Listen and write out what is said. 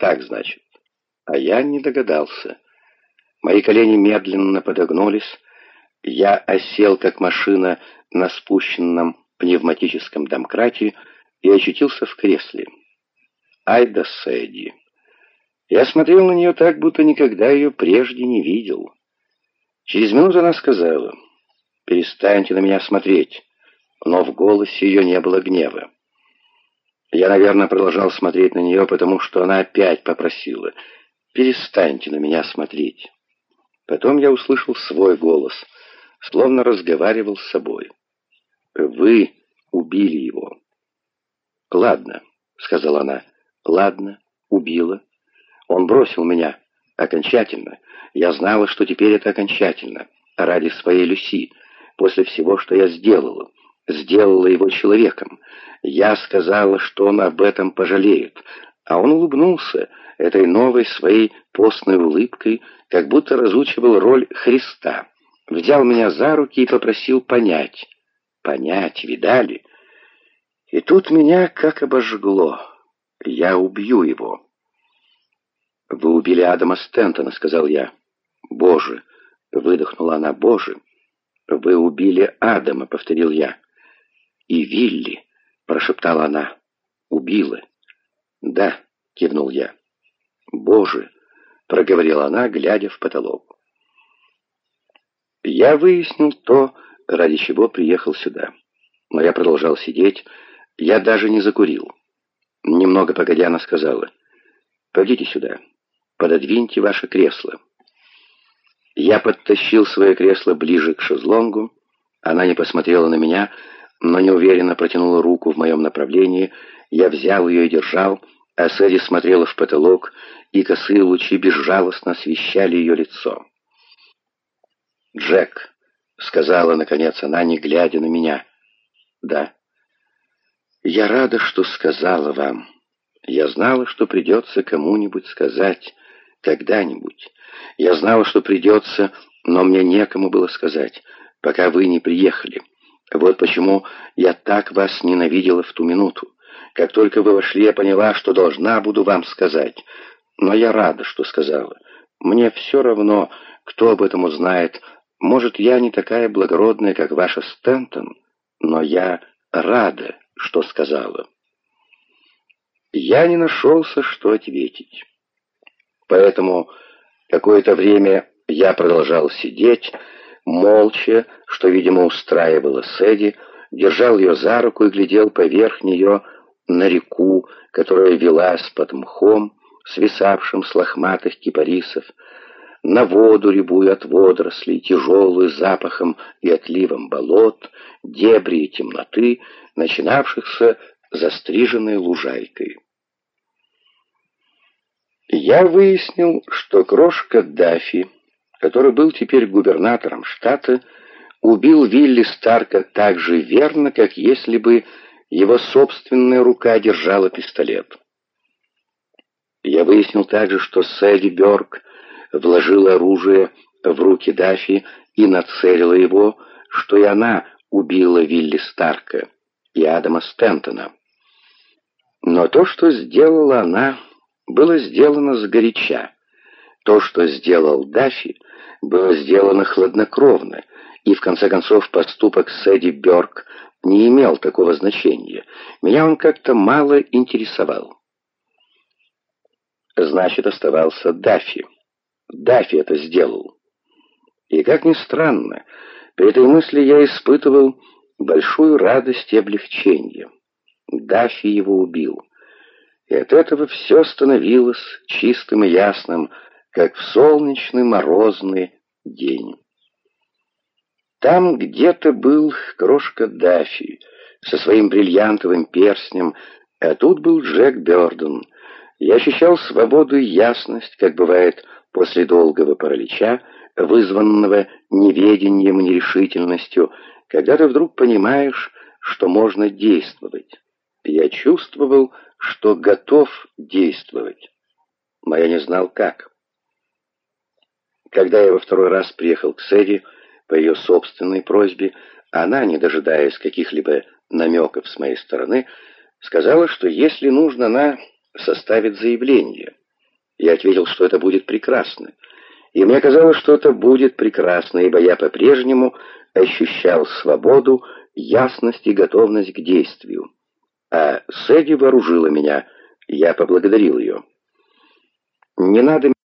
Так, значит. А я не догадался. Мои колени медленно подогнулись. Я осел, как машина на спущенном пневматическом домкрате и очутился в кресле. Айда Сэдди. Я смотрел на нее так, будто никогда ее прежде не видел. Через минуту она сказала, «Перестаньте на меня смотреть», но в голосе ее не было гнева. Я, наверное, продолжал смотреть на нее, потому что она опять попросила, «Перестаньте на меня смотреть». Потом я услышал свой голос, словно разговаривал с собой. «Вы убили его». «Ладно», — сказала она, — «ладно, убила». Он бросил меня. Окончательно. Я знала, что теперь это окончательно. Ради своей Люси. После всего, что я сделала. Сделала его человеком. Я сказала, что он об этом пожалеет. А он улыбнулся этой новой своей постной улыбкой, как будто разучивал роль Христа. Взял меня за руки и попросил понять. Понять, видали? И тут меня как обожгло. Я убью его. «Вы убили Адама Стентона», — сказал я. «Боже!» — выдохнула она. «Боже!» «Вы убили Адама», — повторил я. «И Вилли», — прошептала она. «Убила». «Да», — кивнул я. «Боже!» — проговорила она, глядя в потолок. Я выяснил то, ради чего приехал сюда. Но я продолжал сидеть, я даже не закурил. Немного погодя, она сказала, «Пойдите сюда». Пододвиньте ваше кресло». Я подтащил свое кресло ближе к шезлонгу. Она не посмотрела на меня, но неуверенно протянула руку в моем направлении. Я взял ее и держал, а Сэдди смотрела в потолок, и косые лучи безжалостно освещали ее лицо. «Джек», — сказала, наконец, она, не глядя на меня. «Да». «Я рада, что сказала вам. Я знала, что придется кому-нибудь сказать». Когда-нибудь. Я знала, что придется, но мне некому было сказать, пока вы не приехали. Вот почему я так вас ненавидела в ту минуту. Как только вы вошли, я поняла, что должна буду вам сказать. Но я рада, что сказала. Мне все равно, кто об этом узнает. Может, я не такая благородная, как ваша Стентон, но я рада, что сказала. Я не нашелся, что ответить. Поэтому какое-то время я продолжал сидеть, молча, что, видимо, устраивало Сэдди, держал ее за руку и глядел поверх нее на реку, которая велась под мхом, свисавшим с лохматых кипарисов, на воду, рябую от водорослей, тяжелую запахом и отливом болот, дебри и темноты, начинавшихся застриженной лужайкой. Я выяснил, что крошка Даффи, который был теперь губернатором штата, убил Вилли Старка так же верно, как если бы его собственная рука держала пистолет. Я выяснил также, что Сэдди Бёрк вложила оружие в руки Даффи и нацелила его, что и она убила Вилли Старка и Адама Стентона. Но то, что сделала она было сделано сгоряча. То, что сделал Даффи, было сделано хладнокровно, и в конце концов поступок Сэдди Бёрк не имел такого значения. Меня он как-то мало интересовал. Значит, оставался Даффи. Даффи это сделал. И, как ни странно, при этой мысли я испытывал большую радость и облегчение. Даффи его убил. И от этого все становилось чистым и ясным, как в солнечный морозный день. Там где-то был крошка Даффи со своим бриллиантовым перстнем, а тут был Джек Бёрден. Я ощущал свободу и ясность, как бывает после долгого паралича, вызванного неведением и нерешительностью, когда ты вдруг понимаешь, что можно действовать. Я чувствовал, что готов действовать, но я не знал как. Когда я во второй раз приехал к Сэдди по ее собственной просьбе, она, не дожидаясь каких-либо намеков с моей стороны, сказала, что если нужно, она составит заявление. Я ответил, что это будет прекрасно. И мне казалось, что это будет прекрасно, ибо я по-прежнему ощущал свободу, ясность и готовность к действию. А Сэдди вооружила меня, я поблагодарил ее. «Не надо